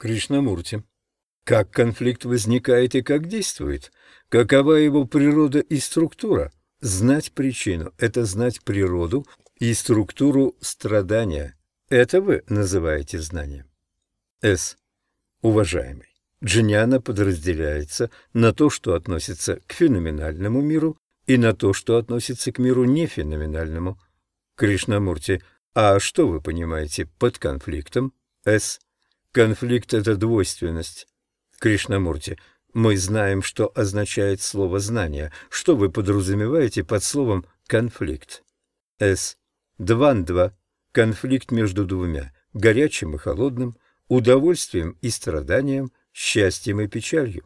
Кришнамурти. Как конфликт возникает и как действует? Какова его природа и структура? Знать причину – это знать природу и структуру страдания. Это вы называете знанием. С. Уважаемый, джняна подразделяется на то, что относится к феноменальному миру, и на то, что относится к миру нефеноменальному. Кришнамурти, а что вы понимаете под конфликтом? С. Конфликт – это двойственность. Кришнамурти, мы знаем, что означает слово «знание». Что вы подразумеваете под словом «конфликт»? С. Двандва. Конфликт между двумя, горячим и холодным, удовольствием и страданием, счастьем и печалью.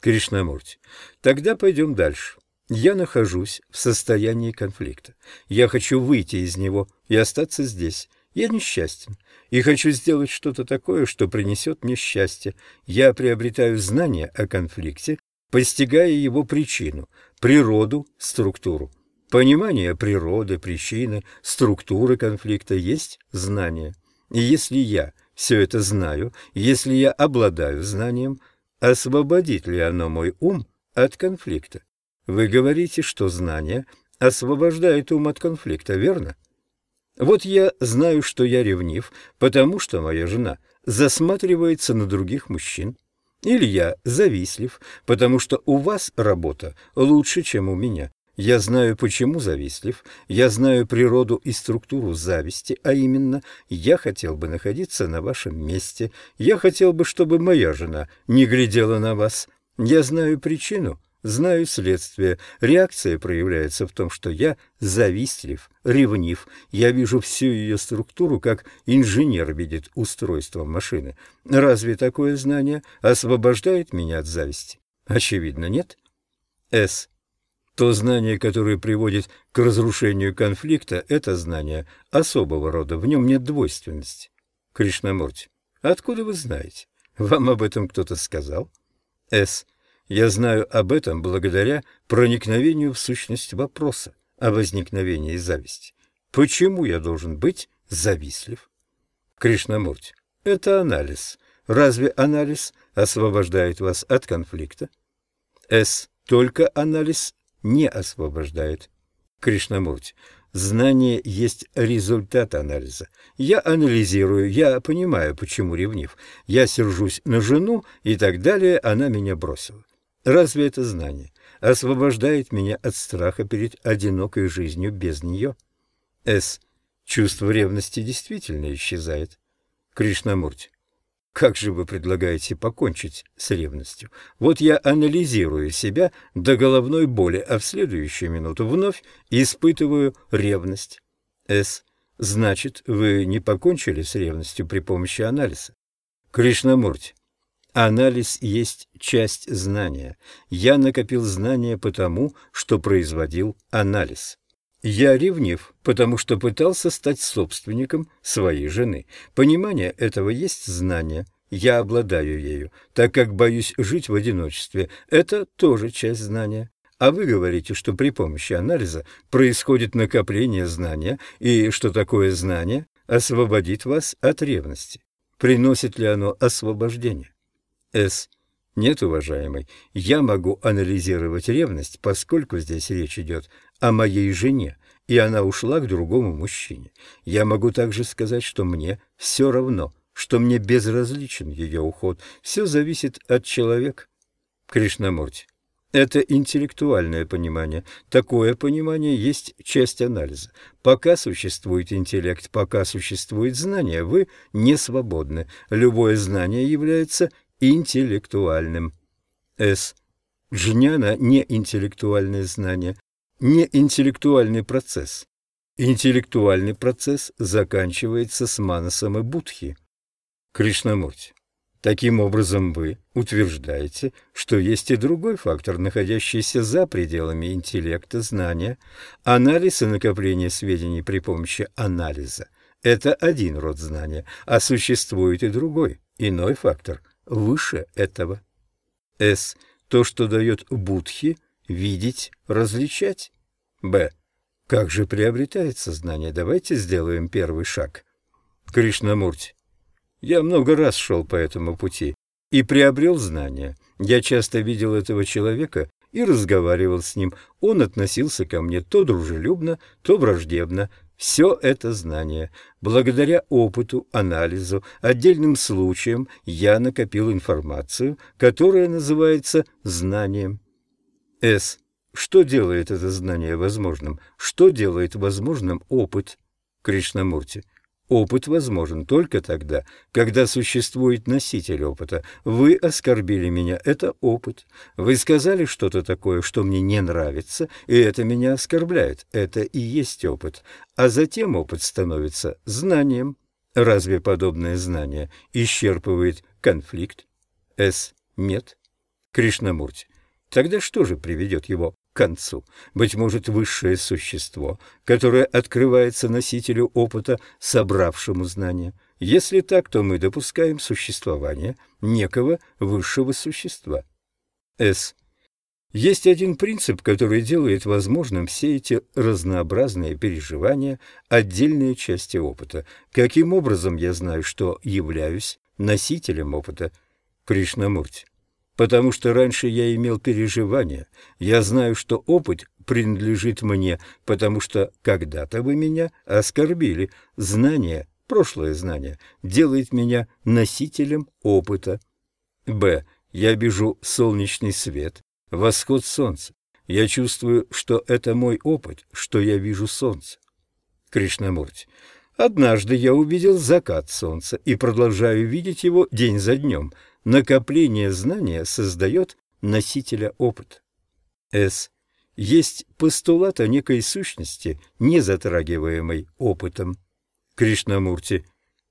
Кришнамурти. Тогда пойдем дальше. Я нахожусь в состоянии конфликта. Я хочу выйти из него и остаться здесь. Я несчастен и хочу сделать что-то такое, что принесет мне счастье. Я приобретаю знания о конфликте, постигая его причину, природу, структуру. Понимание природы, причины, структуры конфликта есть знание. И если я все это знаю, если я обладаю знанием, освободит ли оно мой ум от конфликта? Вы говорите, что знание освобождает ум от конфликта, верно? Вот я знаю, что я ревнив, потому что моя жена засматривается на других мужчин. Или я завистлив, потому что у вас работа лучше, чем у меня. Я знаю, почему завистлив, я знаю природу и структуру зависти, а именно, я хотел бы находиться на вашем месте, я хотел бы, чтобы моя жена не глядела на вас. Я знаю причину, Знаю следствие. Реакция проявляется в том, что я завистлив, ревнив. Я вижу всю ее структуру, как инженер видит устройство машины. Разве такое знание освобождает меня от зависти? Очевидно, нет. С. То знание, которое приводит к разрушению конфликта, это знание особого рода, в нем нет двойственности. Кришнамурти. Откуда вы знаете? Вам об этом кто-то сказал? С. Я знаю об этом благодаря проникновению в сущность вопроса о возникновении зависти. Почему я должен быть завистлив? Кришнамурти, это анализ. Разве анализ освобождает вас от конфликта? С. Только анализ не освобождает. Кришнамурти, знание есть результат анализа. Я анализирую, я понимаю, почему ревнив. Я сержусь на жену, и так далее, она меня бросила. Разве это знание освобождает меня от страха перед одинокой жизнью без нее? С. Чувство ревности действительно исчезает. Кришнамурти. Как же вы предлагаете покончить с ревностью? Вот я анализирую себя до головной боли, а в следующую минуту вновь испытываю ревность. С. Значит, вы не покончили с ревностью при помощи анализа? Кришнамурти. Анализ есть часть знания. Я накопил знания потому, что производил анализ. Я ревнив, потому что пытался стать собственником своей жены. Понимание этого есть знание. Я обладаю ею, так как боюсь жить в одиночестве. Это тоже часть знания. А вы говорите, что при помощи анализа происходит накопление знания, и что такое знание освободит вас от ревности. Приносит ли оно освобождение? С. Нет, уважаемый, я могу анализировать ревность, поскольку здесь речь идет о моей жене, и она ушла к другому мужчине. Я могу также сказать, что мне все равно, что мне безразличен ее уход. Все зависит от человека. Кришнамурти. Это интеллектуальное понимание. Такое понимание есть часть анализа. Пока существует интеллект, пока существует знание, вы не свободны. Любое знание является интеллектуальным. С. Джняна – не интеллектуальное знание, не интеллектуальный процесс. Интеллектуальный процесс заканчивается с манасом и будхи. Кришнамурти. Таким образом, вы утверждаете, что есть и другой фактор, находящийся за пределами интеллекта, знания, анализ и накопление сведений при помощи анализа. Это один род знания, а существует и другой, иной фактор – выше этого. С. То, что дает будхи, видеть, различать. Б. Как же приобретается знание? Давайте сделаем первый шаг. Кришнамурти. Я много раз шел по этому пути и приобрел знания. Я часто видел этого человека и разговаривал с ним. Он относился ко мне то дружелюбно, то враждебно. Все это знание. Благодаря опыту, анализу, отдельным случаям я накопил информацию, которая называется знанием. С. Что делает это знание возможным? Что делает возможным опыт? Кришнамурти. Опыт возможен только тогда, когда существует носитель опыта. Вы оскорбили меня, это опыт. Вы сказали что-то такое, что мне не нравится, и это меня оскорбляет. Это и есть опыт. А затем опыт становится знанием. Разве подобное знание исчерпывает конфликт? С. Нет. Кришнамурти. Тогда что же приведет его концу. Быть может, высшее существо, которое открывается носителю опыта, собравшему знания. Если так, то мы допускаем существование некого высшего существа. С. Есть один принцип, который делает возможным все эти разнообразные переживания, отдельные части опыта. Каким образом я знаю, что являюсь носителем опыта? Кришнамурти потому что раньше я имел переживания. Я знаю, что опыт принадлежит мне, потому что когда-то вы меня оскорбили. Знание, прошлое знание, делает меня носителем опыта. Б. Я вижу солнечный свет, восход солнца. Я чувствую, что это мой опыт, что я вижу солнце. Кришнамурти. Однажды я увидел закат солнца и продолжаю видеть его день за днем – Накопление знания создает носителя опыта. С. Есть постулат о некой сущности, не затрагиваемой опытом. Кришнамурти.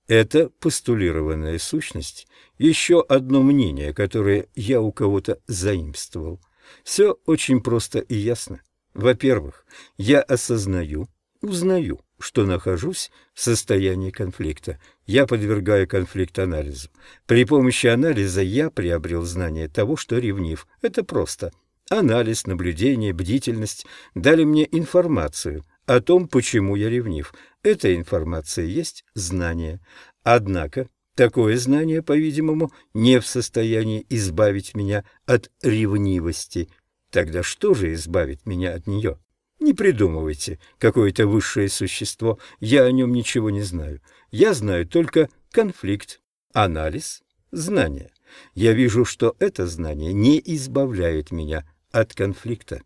Это постулированная сущность, еще одно мнение, которое я у кого-то заимствовал. Все очень просто и ясно. Во-первых, я осознаю, узнаю, что нахожусь в состоянии конфликта. Я подвергаю конфликт анализу. При помощи анализа я приобрел знание того, что ревнив. Это просто. Анализ, наблюдение, бдительность дали мне информацию о том, почему я ревнив. Эта информация есть знание. Однако такое знание, по-видимому, не в состоянии избавить меня от ревнивости. Тогда что же избавит меня от нее? Не придумывайте какое-то высшее существо, я о нем ничего не знаю. Я знаю только конфликт, анализ, знание. Я вижу, что это знание не избавляет меня от конфликта.